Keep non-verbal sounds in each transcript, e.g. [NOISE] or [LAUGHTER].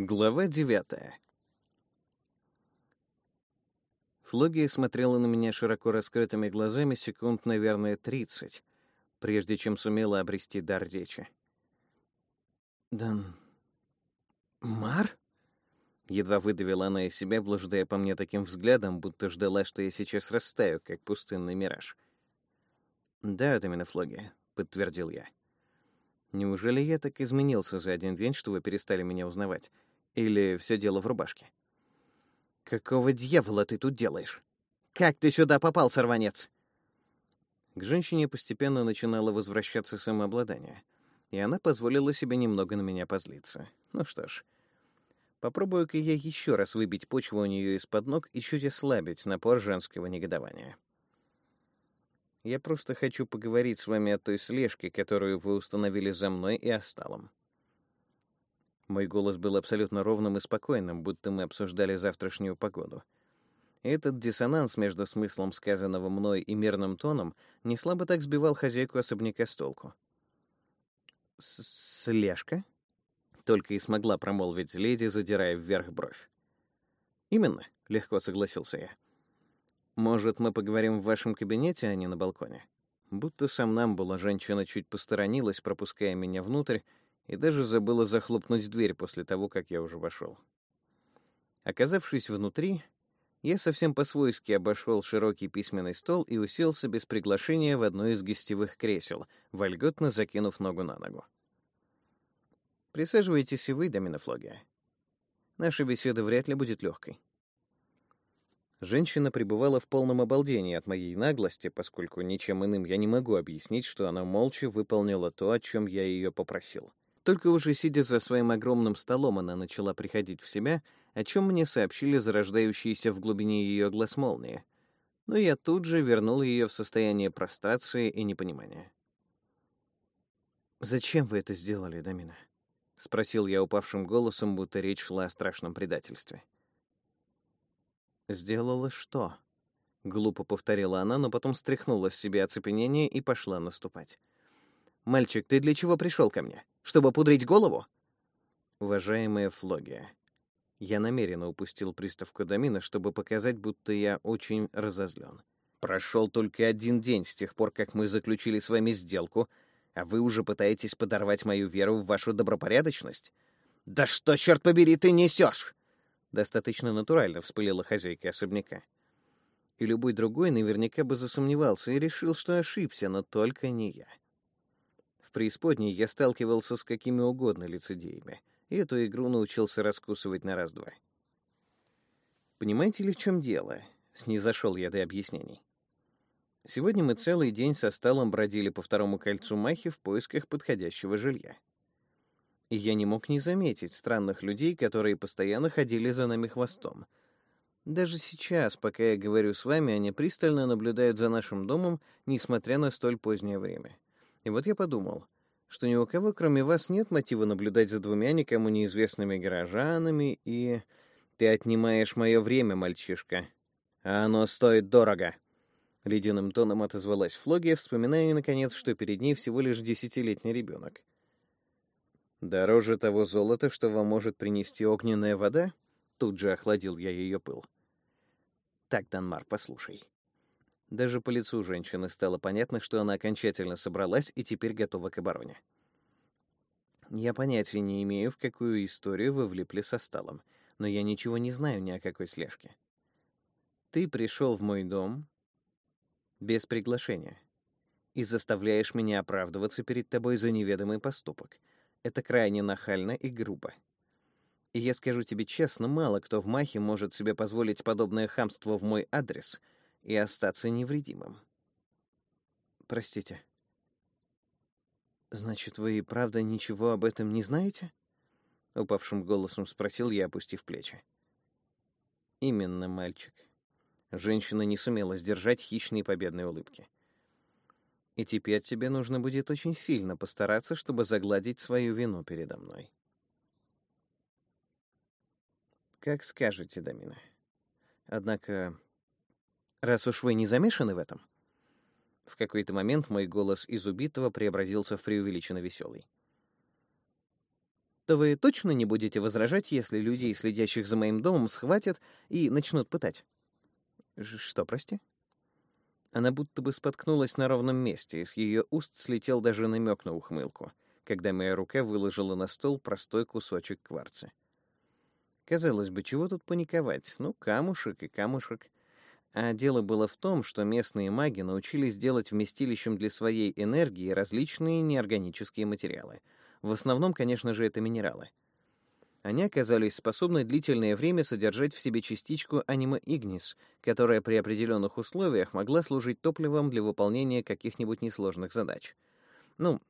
Глава девятая. Флогия смотрела на меня широко раскрытыми глазами секунд, наверное, тридцать, прежде чем сумела обрести дар речи. «Дан... Мар?» Едва выдавила она из себя, блуждая по мне таким взглядом, будто ждала, что я сейчас растаю, как пустынный мираж. «Да, это именно Флогия», — подтвердил я. «Неужели я так изменился за один день, что вы перестали меня узнавать?» Или все дело в рубашке? «Какого дьявола ты тут делаешь? Как ты сюда попал, сорванец?» К женщине постепенно начинало возвращаться самообладание, и она позволила себе немного на меня позлиться. Ну что ж, попробую-ка я еще раз выбить почву у нее из-под ног и чуть ослабить напор женского негодования. Я просто хочу поговорить с вами о той слежке, которую вы установили за мной и Осталом. Мой голос был абсолютно ровным и спокойным, будто мы обсуждали завтрашнюю погоду. Этот диссонанс между смыслом сказанного мной и мирным тоном не слабо так сбивал хозяйку особняка с толку. «Слежка?» — только и смогла промолвить леди, задирая вверх бровь. «Именно», — легко согласился я. «Может, мы поговорим в вашем кабинете, а не на балконе?» Будто сам нам была женщина чуть посторонилась, пропуская меня внутрь, и даже забыла захлопнуть дверь после того, как я уже вошел. Оказавшись внутри, я совсем по-свойски обошел широкий письменный стол и уселся без приглашения в одно из гостевых кресел, вольготно закинув ногу на ногу. Присаживайтесь и вы, Доминофлогия. Наша беседа вряд ли будет легкой. Женщина пребывала в полном обалдении от моей наглости, поскольку ничем иным я не могу объяснить, что она молча выполнила то, о чем я ее попросил. Только уже сидя за своим огромным столом, она начала приходить в себя, о чем мне сообщили зарождающиеся в глубине ее глаз молнии. Но я тут же вернул ее в состояние прострации и непонимания. «Зачем вы это сделали, Дамина?» — спросил я упавшим голосом, будто речь шла о страшном предательстве. «Сделала что?» — глупо повторила она, но потом стряхнула с себя оцепенение и пошла наступать. «Мальчик, ты для чего пришел ко мне? Чтобы пудрить голову?» Уважаемая Флогия, я намеренно упустил приставку Домина, чтобы показать, будто я очень разозлен. Прошел только один день с тех пор, как мы заключили с вами сделку, а вы уже пытаетесь подорвать мою веру в вашу добропорядочность? Да что, черт побери, ты несешь? Достаточно натурально вспылила хозяйка особняка. И любой другой наверняка бы засомневался и решил, что ошибся, но только не я. В преисподней я сталкивался с какими угодно лицедеями, и эту игру научился раскусывать на раз-два. Понимаете ли, в чем дело? Снизошел я до объяснений. Сегодня мы целый день со столом бродили по второму кольцу Махи в поисках подходящего жилья. И я не мог не заметить странных людей, которые постоянно ходили за нами хвостом. Даже сейчас, пока я говорю с вами, они пристально наблюдают за нашим домом, несмотря на столь позднее время. И вот я подумал, что ни у кого, кроме вас, нет мотива наблюдать за двумя никому неизвестными горожанами, и... Ты отнимаешь мое время, мальчишка. А оно стоит дорого. Ледяным тоном отозвалась Флогия, вспоминая, наконец, что перед ней всего лишь десятилетний ребенок. «Дороже того золота, что вам может принести огненная вода?» Тут же охладил я ее пыл. «Так, Данмар, послушай. Даже по лицу женщины стало понятно, что она окончательно собралась и теперь готова к обороне. Я понятия не имею, в какую историю вы влипли со сталом, но я ничего не знаю ни о какой слежке. Ты пришел в мой дом без приглашения и заставляешь меня оправдываться перед тобой за неведомый поступок. Это крайне нахально и грубо. И я скажу тебе честно, мало кто в Махе может себе позволить подобное хамство в мой адрес — и остаться невредимым. Простите. Значит, вы и правда ничего об этом не знаете? упавшим голосом спросил я, опустив плечи. Именно, мальчик. Женщина не сумела сдержать хищные победные улыбки. И теперь тебе нужно будет очень сильно постараться, чтобы загладить свою вину передо мной. Как скажете, Дамина. Однако раз уж вы не замешаны в этом. В какой-то момент мой голос из убитого преобразился в преувеличенно веселый. то вы точно не будете возражать, если людей, следящих за моим домом, схватят и начнут пытать? Что, прости? Она будто бы споткнулась на ровном месте, и с ее уст слетел даже намек на ухмылку, когда моя рука выложила на стол простой кусочек кварца. Казалось бы, чего тут паниковать? Ну, камушек и камушек. А дело было в том, что местные маги научились делать вместилищем для своей энергии различные неорганические материалы. В основном, конечно же, это минералы. Они оказались способны длительное время содержать в себе частичку анима игнис, которая при определенных условиях могла служить топливом для выполнения каких-нибудь несложных задач. Ну,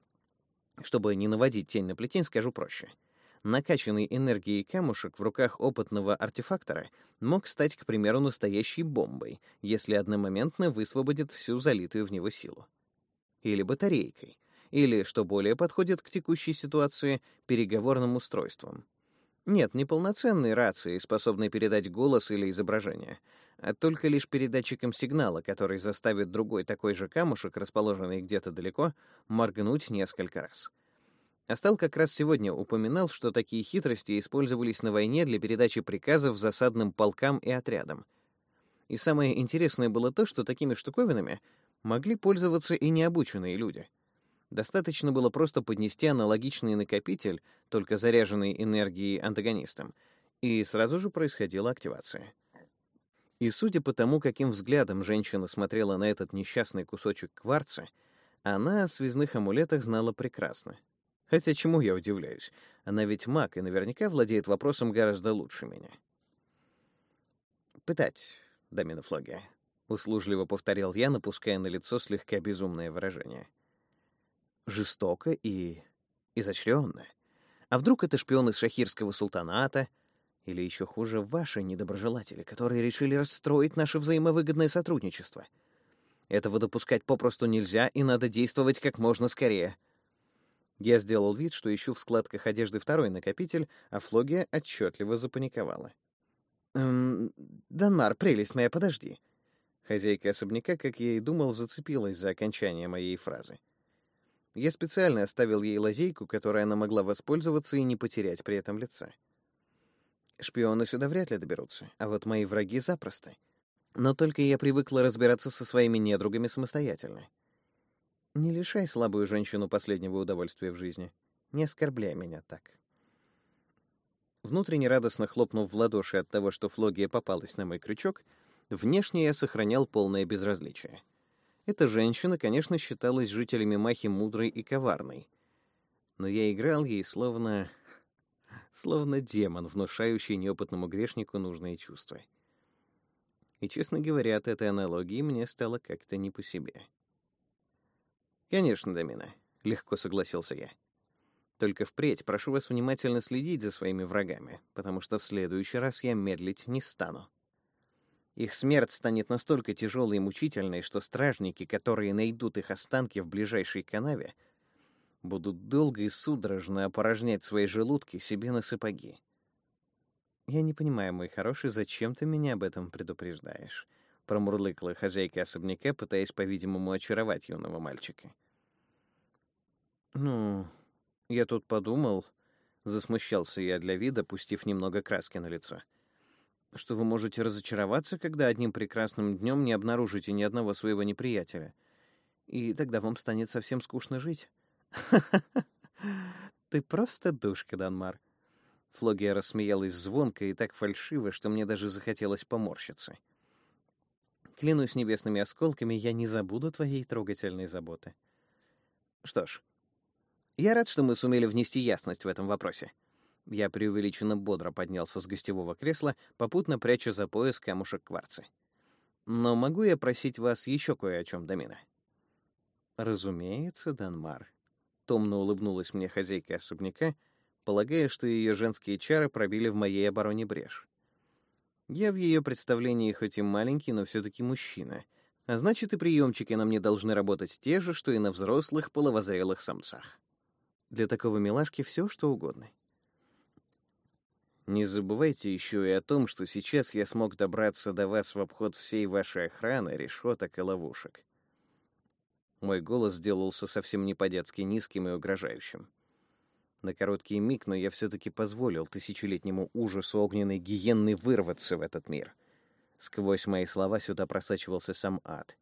чтобы не наводить тень на плетень, скажу проще — накачанный энергией камушек в руках опытного артефактора мог стать, к примеру, настоящей бомбой, если одномоментно высвободит всю залитую в него силу. Или батарейкой, или, что более подходит к текущей ситуации, переговорным устройством. Нет, не полноценной рации, способной передать голос или изображение, а только лишь передатчиком сигнала, который заставит другой такой же камушек, расположенный где-то далеко, моргнуть несколько раз — Астал как раз сегодня упоминал, что такие хитрости использовались на войне для передачи приказов засадным полкам и отрядам. И самое интересное было то, что такими штуковинами могли пользоваться и необученные люди. Достаточно было просто поднести аналогичный накопитель, только заряженный энергией антагонистом, и сразу же происходила активация. И судя по тому, каким взглядом женщина смотрела на этот несчастный кусочек кварца, она о связных амулетах знала прекрасно. Хотя чему я удивляюсь? Она ведь маг и наверняка владеет вопросом гораздо лучше меня. «Пытать, Домина Флогия», — услужливо повторил я, напуская на лицо слегка безумное выражение. «Жестоко и изощренно. А вдруг это шпион из шахирского султаната? Или еще хуже, ваши недоброжелатели, которые решили расстроить наше взаимовыгодное сотрудничество? Этого допускать попросту нельзя, и надо действовать как можно скорее». Я сделал вид, что ищу в складках одежды второй накопитель, а Флогия отчетливо запаниковала. «Эм, Данмар, прелесть моя, подожди». Хозяйка особняка, как я и думал, зацепилась за окончание моей фразы. Я специально оставил ей лазейку, которой она могла воспользоваться и не потерять при этом лица. Шпионы сюда вряд ли доберутся, а вот мои враги запросто. Но только я привыкла разбираться со своими недругами самостоятельно. Не лишай слабую женщину последнего удовольствия в жизни. Не оскорбляй меня так. Внутренне радостно хлопнув в ладоши от того, что Флогия попалась на мой крючок, внешне я сохранял полное безразличие. Эта женщина, конечно, считалась жителями Махи мудрой и коварной. Но я играл ей словно... словно демон, внушающий неопытному грешнику нужные чувства. И, честно говоря, от этой аналогии мне стало как-то не по себе. «Конечно, Домина», — легко согласился я. «Только впредь прошу вас внимательно следить за своими врагами, потому что в следующий раз я медлить не стану. Их смерть станет настолько тяжелой и мучительной, что стражники, которые найдут их останки в ближайшей канаве, будут долго и судорожно опорожнять свои желудки себе на сапоги. «Я не понимаю, мой хороший, зачем ты меня об этом предупреждаешь?» промурлыкала хозяйка особняка, пытаясь, по-видимому, очаровать юного мальчика. «Ну, я тут подумал...» — засмущался я для вида, пустив немного краски на лицо. «Что вы можете разочароваться, когда одним прекрасным днем не обнаружите ни одного своего неприятеля. И тогда вам станет совсем скучно жить». «Ты просто душка, Данмар». Флогия рассмеялась звонко и так фальшиво, что мне даже захотелось поморщиться. Клянусь небесными осколками, я не забуду твоей трогательной заботы. Что ж, я рад, что мы сумели внести ясность в этом вопросе. Я преувеличенно бодро поднялся с гостевого кресла, попутно пряча за пояс камушек кварца. Но могу я просить вас еще кое о чем, Домина? Разумеется, Данмар. Томно улыбнулась мне хозяйка особняка, полагая, что ее женские чары пробили в моей обороне брешь. Я в ее представлении хоть и маленький, но все-таки мужчина. А значит, и приемчики на мне должны работать те же, что и на взрослых половозрелых самцах. Для такого милашки все, что угодно. Не забывайте еще и о том, что сейчас я смог добраться до вас в обход всей вашей охраны, решеток и ловушек. Мой голос сделался совсем не по-детски низким и угрожающим. На короткий миг, но я все-таки позволил тысячелетнему ужасу огненной гиенны вырваться в этот мир. Сквозь мои слова сюда просачивался сам ад.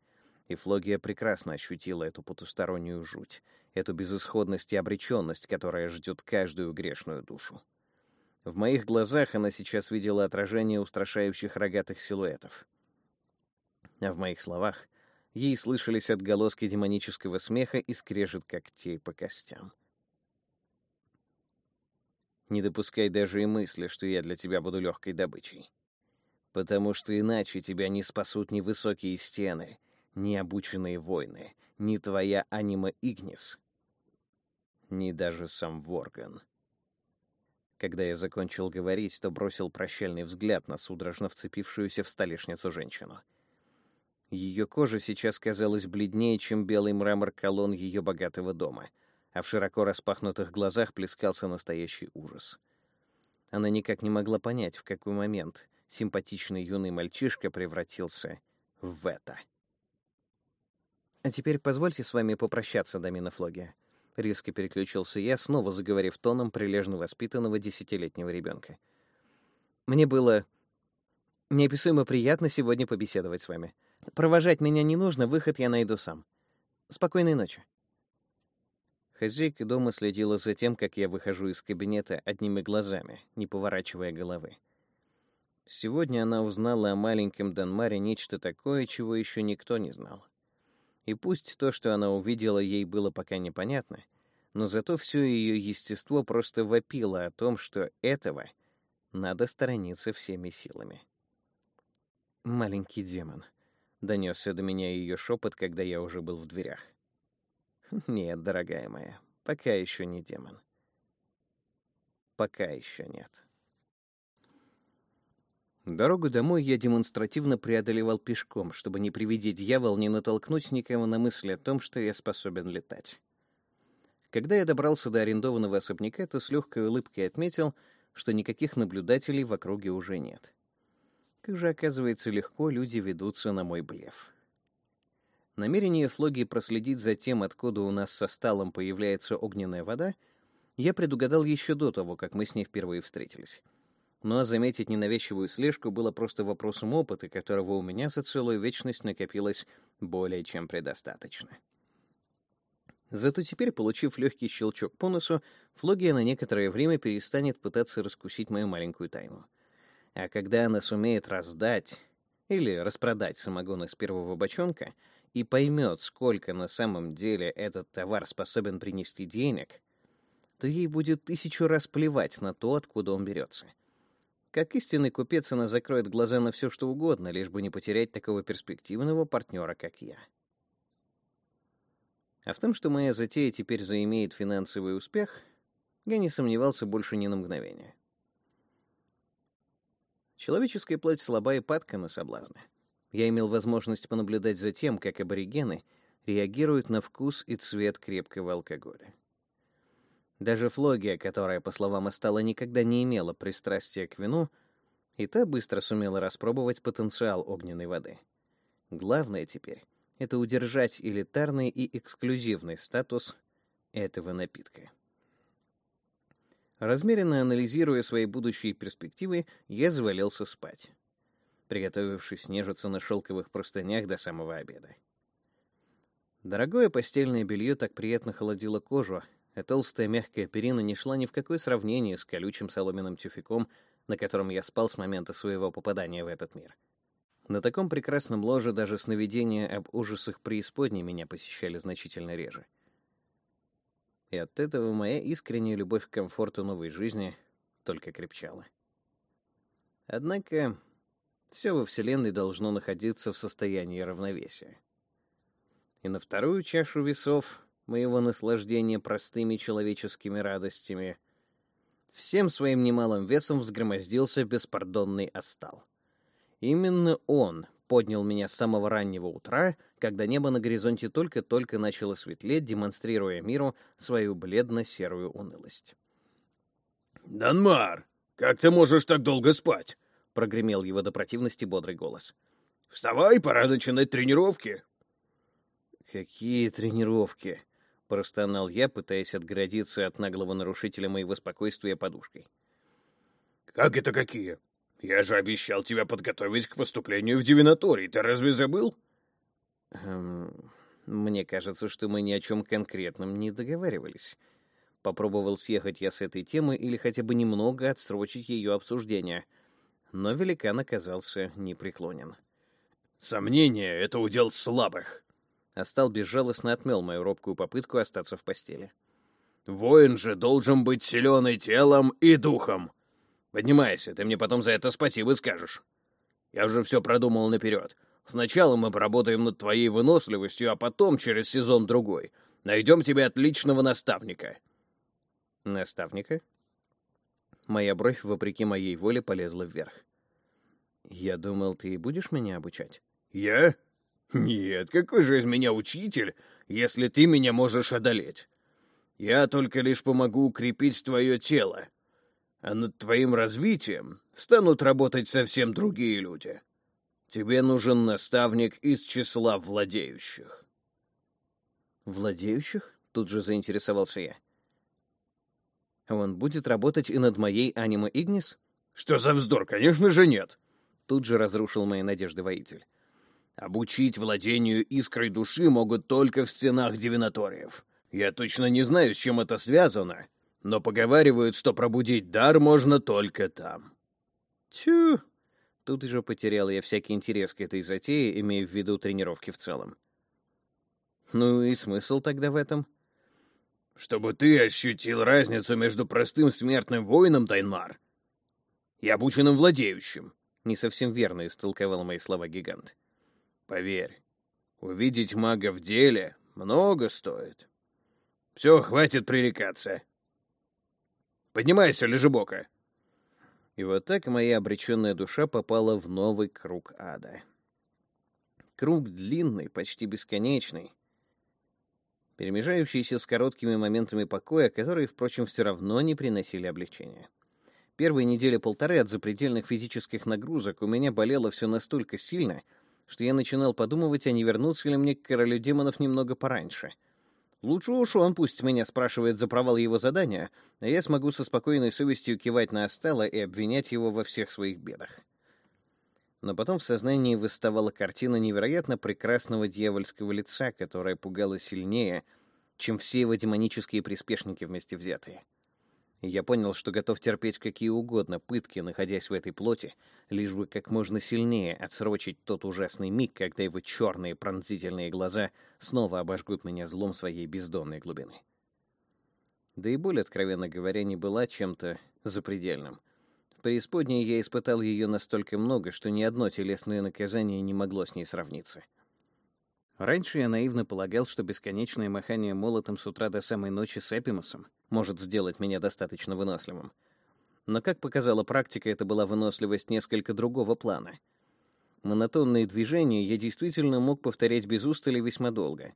И Флогия прекрасно ощутила эту потустороннюю жуть, эту безысходность и обреченность, которая ждет каждую грешную душу. В моих глазах она сейчас видела отражение устрашающих рогатых силуэтов. А в моих словах ей слышались отголоски демонического смеха и скрежет когтей по костям. Не допускай даже и мысли, что я для тебя буду легкой добычей. Потому что иначе тебя не спасут ни высокие стены, ни обученные воины, ни твоя анима Игнис, ни даже сам Ворган. Когда я закончил говорить, то бросил прощальный взгляд на судорожно вцепившуюся в столешницу женщину. Ее кожа сейчас казалась бледнее, чем белый мрамор колонн ее богатого дома — а в широко распахнутых глазах плескался настоящий ужас. Она никак не могла понять, в какой момент симпатичный юный мальчишка превратился в это. «А теперь позвольте с вами попрощаться, Домина Флогия». Резко переключился я, снова заговорив тоном прилежно воспитанного десятилетнего ребенка. «Мне было неописуемо приятно сегодня побеседовать с вами. Провожать меня не нужно, выход я найду сам. Спокойной ночи». Хозяйка дома следила за тем, как я выхожу из кабинета одними глазами, не поворачивая головы. Сегодня она узнала о маленьком Данмаре нечто такое, чего еще никто не знал. И пусть то, что она увидела, ей было пока непонятно, но зато все ее естество просто вопило о том, что этого надо сторониться всеми силами. «Маленький демон», — донесся до меня ее шепот, когда я уже был в дверях. Нет, дорогая моя, пока еще не демон. Пока еще нет. Дорогу домой я демонстративно преодолевал пешком, чтобы не приведи дьявол не натолкнуть никого на мысль о том, что я способен летать. Когда я добрался до арендованного особняка, то с легкой улыбкой отметил, что никаких наблюдателей в округе уже нет. Как же, оказывается, легко люди ведутся на мой блеф. Намерение Флоги проследить за тем, откуда у нас со сталом появляется огненная вода, я предугадал еще до того, как мы с ней впервые встретились. Но заметить ненавязчивую слежку было просто вопросом опыта, которого у меня за целую вечность накопилось более чем предостаточно. Зато теперь, получив легкий щелчок по носу, Флогия на некоторое время перестанет пытаться раскусить мою маленькую тайну. А когда она сумеет раздать или распродать самогон из первого бочонка — и поймет, сколько на самом деле этот товар способен принести денег, то ей будет тысячу раз плевать на то, откуда он берется. Как истинный купец она закроет глаза на все, что угодно, лишь бы не потерять такого перспективного партнера, как я. А в том, что моя затея теперь заимеет финансовый успех, я не сомневался больше ни на мгновение. Человеческая плоть слаба и падка на соблазны. Я имел возможность понаблюдать за тем, как аборигены реагируют на вкус и цвет крепкого алкоголя. Даже Флогия, которая, по словам Астала, никогда не имела пристрастия к вину, и та быстро сумела распробовать потенциал огненной воды. Главное теперь — это удержать элитарный и эксклюзивный статус этого напитка. Размеренно анализируя свои будущие перспективы, я завалился спать приготовившись нежиться на шелковых простынях до самого обеда. Дорогое постельное белье так приятно холодило кожу, а толстая мягкая перина не шла ни в какое сравнение с колючим соломенным тюфяком, на котором я спал с момента своего попадания в этот мир. На таком прекрасном ложе даже сновидения об ужасах преисподней меня посещали значительно реже. И от этого моя искренняя любовь к комфорту новой жизни только крепчала. Однако все во Вселенной должно находиться в состоянии равновесия. И на вторую чашу весов моего наслаждения простыми человеческими радостями всем своим немалым весом взгромоздился беспардонный остал. Именно он поднял меня с самого раннего утра, когда небо на горизонте только-только начало светлеть, демонстрируя миру свою бледно-серую унылость. «Данмар, как ты можешь так долго спать?» прогремел его до противности бодрый голос. «Вставай, пора начинать тренировки!» «Какие тренировки?» — простонал я, пытаясь отгородиться от наглого нарушителя моего спокойствия подушкой. «Как это какие? Я же обещал тебя подготовить к поступлению в дивинаторий. Ты разве забыл?» эм, «Мне кажется, что мы ни о чем конкретном не договаривались». Попробовал съехать я с этой темы или хотя бы немного отсрочить ее обсуждение. Но великан оказался непреклонен. «Сомнение — это удел слабых», Астал безжалостно отмел мою робкую попытку остаться в постели. «Воин же должен быть силен и телом, и духом. Поднимайся, ты мне потом за это спасибо скажешь. Я уже все продумал наперед. Сначала мы поработаем над твоей выносливостью, а потом, через сезон-другой, найдем тебе отличного наставника». «Наставника?» Моя бровь, вопреки моей воле, полезла вверх. «Я думал, ты будешь меня обучать?» «Я? Нет, какой же из меня учитель, если ты меня можешь одолеть? Я только лишь помогу укрепить твое тело, а над твоим развитием станут работать совсем другие люди. Тебе нужен наставник из числа владеющих. Владеющих? Тут же заинтересовался я. Он будет работать и над моей анима Игнис? Что за вздор? Конечно же нет. Тут же разрушил мои надежды воитель. Обучить владению искрой души могут только в стенах дивинаториев. Я точно не знаю, с чем это связано, но поговаривают, что пробудить дар можно только там. Тю! Тут уже потерял я всякий интерес к этой затее, имея в виду тренировки в целом. Ну и смысл тогда в этом? Чтобы ты ощутил разницу между простым смертным воином, Тайнмар, и обученным владеющим. Не совсем верно истолковал мои слова гигант. Поверь, увидеть мага в деле много стоит. Все, хватит пререкаться. Поднимайся, лежебока. И вот так моя обреченная душа попала в новый круг ада. Круг длинный, почти бесконечный, перемежающийся с короткими моментами покоя, которые, впрочем, все равно не приносили облегчения. Первые недели полторы от запредельных физических нагрузок у меня болело все настолько сильно, что я начинал подумывать, а не вернуться ли мне к королю демонов немного пораньше. Лучше уж он пусть меня спрашивает за провал его задания, а я смогу со спокойной совестью кивать на Астала и обвинять его во всех своих бедах. Но потом в сознании выставала картина невероятно прекрасного дьявольского лица, которая пугала сильнее, чем все его демонические приспешники вместе взятые я понял, что готов терпеть какие угодно пытки, находясь в этой плоти, лишь бы как можно сильнее отсрочить тот ужасный миг, когда его черные пронзительные глаза снова обожгут меня злом своей бездонной глубины. Да и боль, откровенно говоря, не была чем-то запредельным. В преисподней я испытал ее настолько много, что ни одно телесное наказание не могло с ней сравниться. Раньше я наивно полагал, что бесконечное махание молотом с утра до самой ночи с Эпимусом может сделать меня достаточно выносливым. Но, как показала практика, это была выносливость несколько другого плана. Монотонные движения я действительно мог повторять без устали весьма долго.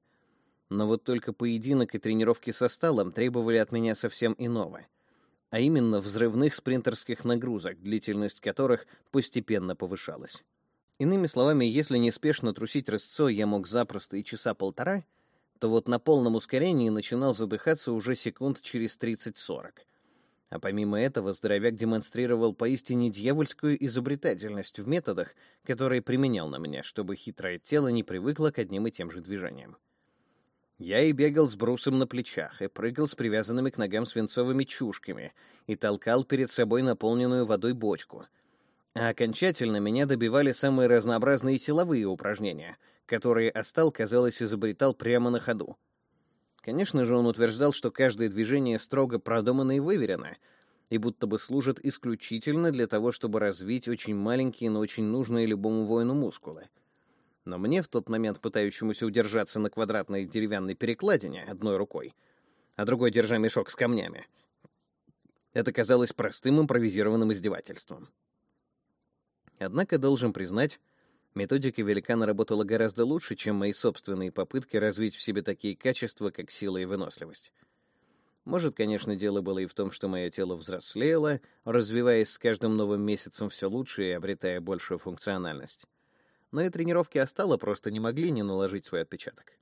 Но вот только поединок и тренировки со сталом требовали от меня совсем иного. А именно взрывных спринтерских нагрузок, длительность которых постепенно повышалась. Иными словами, если неспешно трусить рысцой я мог запросто и часа полтора — то вот на полном ускорении начинал задыхаться уже секунд через 30-40. А помимо этого, здоровяк демонстрировал поистине дьявольскую изобретательность в методах, которые применял на меня, чтобы хитрое тело не привыкло к одним и тем же движениям. Я и бегал с брусом на плечах, и прыгал с привязанными к ногам свинцовыми чушками, и толкал перед собой наполненную водой бочку. А окончательно меня добивали самые разнообразные силовые упражнения — которые Астал, казалось, изобретал прямо на ходу. Конечно же, он утверждал, что каждое движение строго продумано и выверено, и будто бы служит исключительно для того, чтобы развить очень маленькие, но очень нужные любому воину мускулы. Но мне в тот момент, пытающемуся удержаться на квадратной деревянной перекладине одной рукой, а другой держа мешок с камнями, это казалось простым импровизированным издевательством. Однако, должен признать, Методика великана работала гораздо лучше, чем мои собственные попытки развить в себе такие качества, как сила и выносливость. Может, конечно, дело было и в том, что мое тело взрослело, развиваясь с каждым новым месяцем все лучше и обретая большую функциональность. Но и тренировки Астала просто не могли не наложить свой отпечаток.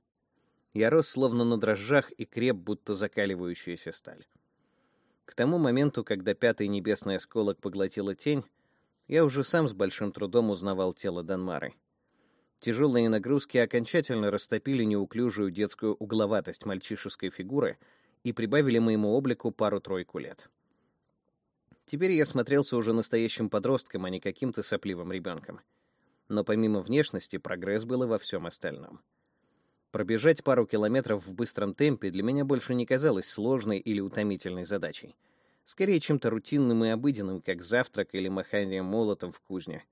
Я рос словно на дрожжах и креп, будто закаливающаяся сталь. К тому моменту, когда пятый небесный осколок поглотила тень, я уже сам с большим трудом узнавал тело Данмары. Тяжелые нагрузки окончательно растопили неуклюжую детскую угловатость мальчишеской фигуры и прибавили моему облику пару-тройку лет. Теперь я смотрелся уже настоящим подростком, а не каким-то сопливым ребенком. Но помимо внешности, прогресс был и во всем остальном. Пробежать пару километров в быстром темпе для меня больше не казалось сложной или утомительной задачей. Скорее, чем-то рутинным и обыденным, как завтрак или махание молотом в кузне.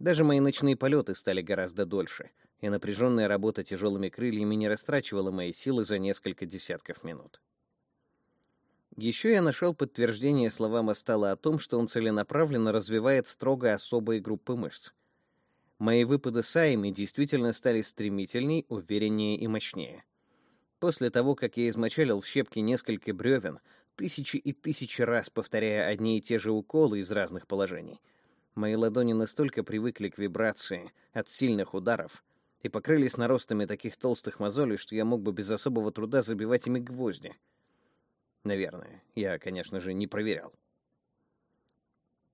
Даже мои ночные полеты стали гораздо дольше, и напряженная работа тяжелыми крыльями не растрачивала мои силы за несколько десятков минут. Еще я нашел подтверждение словам Астала о том, что он целенаправленно развивает строго особые группы мышц. Мои выпады саями действительно стали стремительней, увереннее и мощнее. После того, как я измочалил в щепки несколько бревен, тысячи и тысячи раз повторяя одни и те же уколы из разных положений, мои ладони настолько привыкли к вибрации от сильных ударов и покрылись наростами таких толстых мозолей, что я мог бы без особого труда забивать ими гвозди. Наверное. Я, конечно же, не проверял.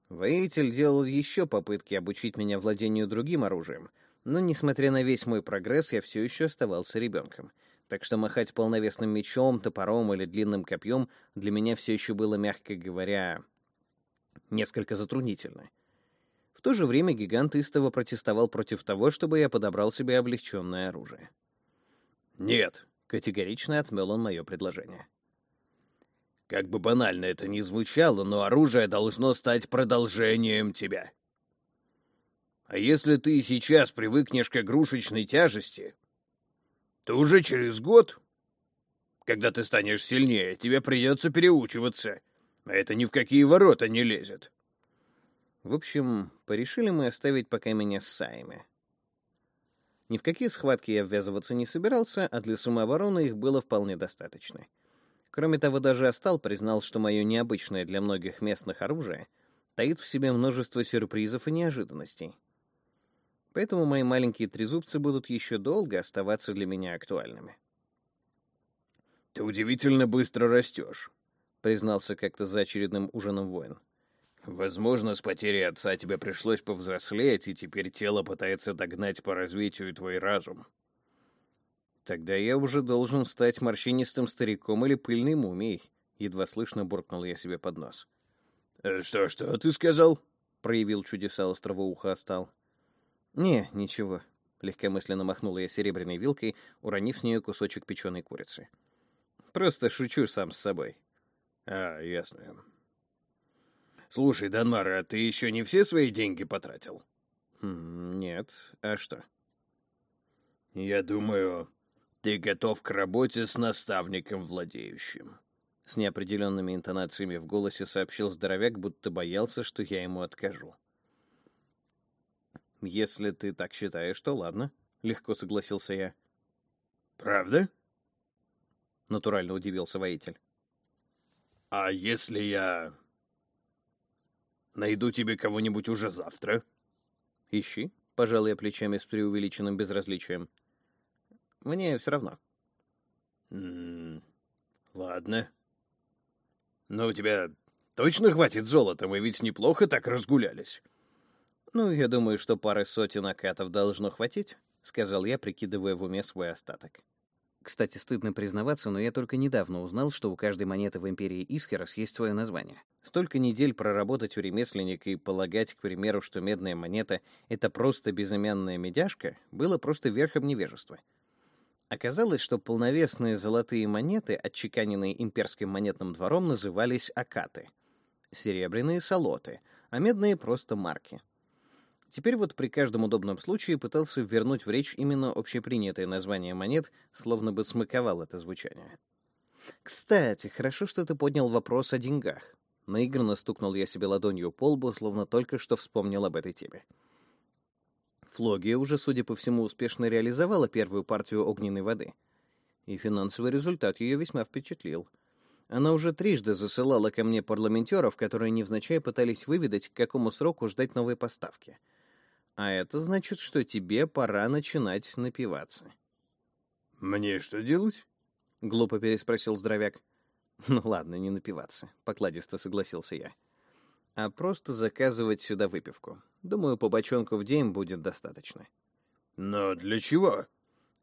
Воитель делал еще попытки обучить меня владению другим оружием, но, несмотря на весь мой прогресс, я все еще оставался ребенком. Так что махать полновесным мечом, топором или длинным копьем для меня все еще было, мягко говоря, несколько затруднительно. В то же время гигант истово протестовал против того, чтобы я подобрал себе облегченное оружие. «Нет», — категорично отмел он мое предложение. Как бы банально это ни звучало, но оружие должно стать продолжением тебя. А если ты сейчас привыкнешь к игрушечной тяжести, то уже через год, когда ты станешь сильнее, тебе придется переучиваться, а это ни в какие ворота не лезет. В общем, порешили мы оставить пока меня с Саями. Ни в какие схватки я ввязываться не собирался, а для самообороны их было вполне достаточно. Кроме того, даже Астал признал, что мое необычное для многих местных оружие таит в себе множество сюрпризов и неожиданностей. Поэтому мои маленькие трезубцы будут еще долго оставаться для меня актуальными. «Ты удивительно быстро растешь», — признался как-то за очередным ужином воин. «Возможно, с потерей отца тебе пришлось повзрослеть, и теперь тело пытается догнать по развитию твой разум». Тогда я уже должен стать морщинистым стариком или пыльной мумией, едва слышно буркнул я себе под нос. «Э, «Что, что ты сказал?» — проявил чудеса острого уха остал. «Не, ничего», — легкомысленно махнула я серебряной вилкой, уронив с нее кусочек печеной курицы. «Просто шучу сам с собой». «А, ясно. Слушай, Данмар, а ты еще не все свои деньги потратил?» хм, «Нет. А что?» «Я думаю, ты готов к работе с наставником владеющим. С неопределенными интонациями в голосе сообщил здоровяк, будто боялся, что я ему откажу. Если ты так считаешь, то ладно, легко согласился я. Правда? Натурально удивился воитель. А если я найду тебе кого-нибудь уже завтра? Ищи, пожал я плечами с преувеличенным безразличием. Мне все равно. М -м ладно. Но у тебя точно хватит золота? Мы ведь неплохо так разгулялись. Ну, я думаю, что пары сотен акатов должно хватить, сказал я, прикидывая в уме свой остаток. Кстати, стыдно признаваться, но я только недавно узнал, что у каждой монеты в империи Исхерос есть свое название. Столько недель проработать у ремесленника и полагать, к примеру, что медная монета — это просто безымянная медяшка, было просто верхом невежества. Оказалось, что полновесные золотые монеты, отчеканенные имперским монетным двором, назывались акаты. Серебряные — солоты, а медные — просто марки. Теперь вот при каждом удобном случае пытался вернуть в речь именно общепринятое название монет, словно бы смаковал это звучание. «Кстати, хорошо, что ты поднял вопрос о деньгах». Наигранно стукнул я себе ладонью по лбу, словно только что вспомнил об этой теме. Флогия уже, судя по всему, успешно реализовала первую партию огненной воды. И финансовый результат ее весьма впечатлил. Она уже трижды засылала ко мне парламентеров, которые невзначай пытались выведать, к какому сроку ждать новой поставки. А это значит, что тебе пора начинать напиваться. «Мне что делать?» — глупо переспросил здоровяк. «Ну ладно, не напиваться», — покладисто согласился я. «А просто заказывать сюда выпивку. Думаю, по бочонку в день будет достаточно». «Но для чего?»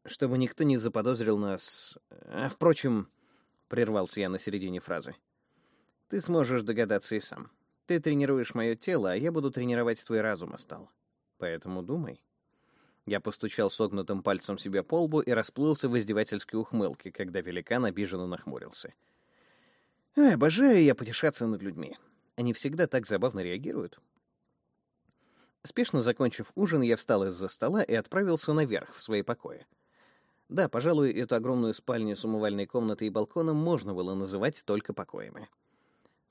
«Чтобы никто не заподозрил нас... А, впрочем...» — прервался я на середине фразы. «Ты сможешь догадаться и сам. Ты тренируешь мое тело, а я буду тренировать твой разум, Остал. Поэтому думай». Я постучал согнутым пальцем себе по лбу и расплылся в издевательской ухмылке, когда великан обиженно нахмурился. Ой, обожаю я потешаться над людьми. Они всегда так забавно реагируют. Спешно закончив ужин, я встал из-за стола и отправился наверх, в свои покои. Да, пожалуй, эту огромную спальню с умывальной комнатой и балконом можно было называть только покоями.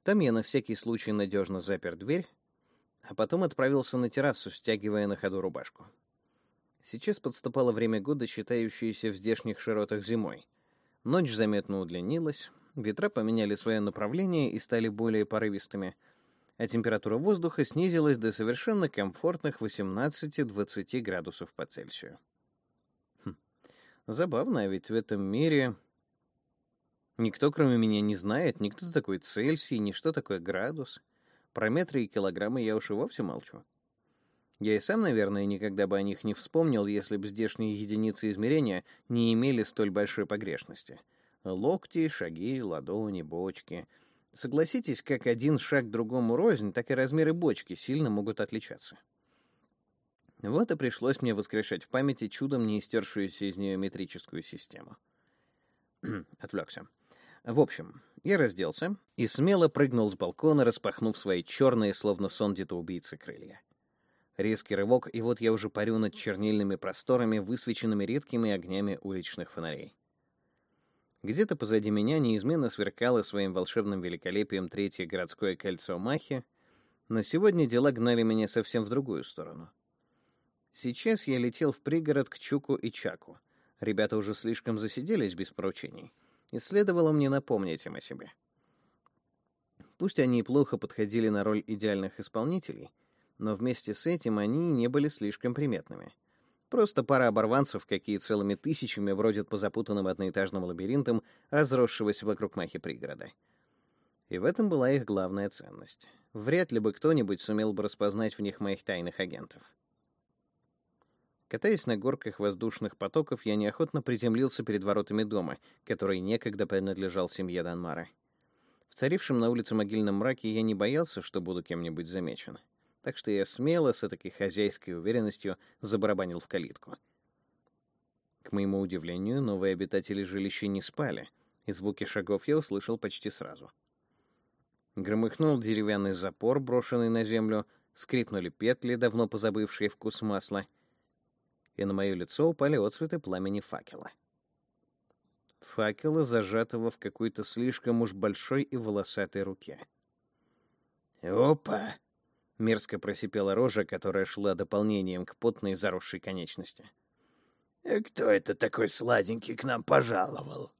Там я на всякий случай надежно запер дверь, а потом отправился на террасу, стягивая на ходу рубашку. Сейчас подступало время года, считающееся в здешних широтах зимой. Ночь заметно удлинилась, ветра поменяли свое направление и стали более порывистыми, а температура воздуха снизилась до совершенно комфортных 18-20 градусов по Цельсию. Хм. Забавно, а ведь в этом мире никто, кроме меня, не знает ни кто такой Цельсий, ни что такое градус. Про метры и килограммы я уж и вовсе молчу. Я и сам, наверное, никогда бы о них не вспомнил, если бы здешние единицы измерения не имели столь большой погрешности. Локти, шаги, ладони, бочки. Согласитесь, как один шаг другому рознь, так и размеры бочки сильно могут отличаться. Вот и пришлось мне воскрешать в памяти чудом не истершуюся из нее метрическую систему. [CLEARS THROAT] Отвлекся. В общем, я разделся и смело прыгнул с балкона, распахнув свои черные, словно сон убийцы крылья. Резкий рывок, и вот я уже парю над чернильными просторами, высвеченными редкими огнями уличных фонарей. Где-то позади меня неизменно сверкало своим волшебным великолепием третье городское кольцо Махи, но сегодня дела гнали меня совсем в другую сторону. Сейчас я летел в пригород к Чуку и Чаку. Ребята уже слишком засиделись без поручений, и следовало мне напомнить им о себе. Пусть они и плохо подходили на роль идеальных исполнителей — но вместе с этим они не были слишком приметными. Просто пара оборванцев, какие целыми тысячами бродят по запутанным одноэтажным лабиринтам, разросшегося вокруг махи пригорода. И в этом была их главная ценность. Вряд ли бы кто-нибудь сумел бы распознать в них моих тайных агентов. Катаясь на горках воздушных потоков, я неохотно приземлился перед воротами дома, который некогда принадлежал семье Данмара. В царившем на улице могильном мраке я не боялся, что буду кем-нибудь замечен так что я смело, с такой хозяйской уверенностью, забарабанил в калитку. К моему удивлению, новые обитатели жилища не спали, и звуки шагов я услышал почти сразу. Громыхнул деревянный запор, брошенный на землю, скрипнули петли, давно позабывшие вкус масла, и на мое лицо упали отцветы пламени факела. Факела, зажатого в какой-то слишком уж большой и волосатой руке. «Опа!» Мерзко просипела рожа, которая шла дополнением к потной заросшей конечности. «Кто это такой сладенький к нам пожаловал?»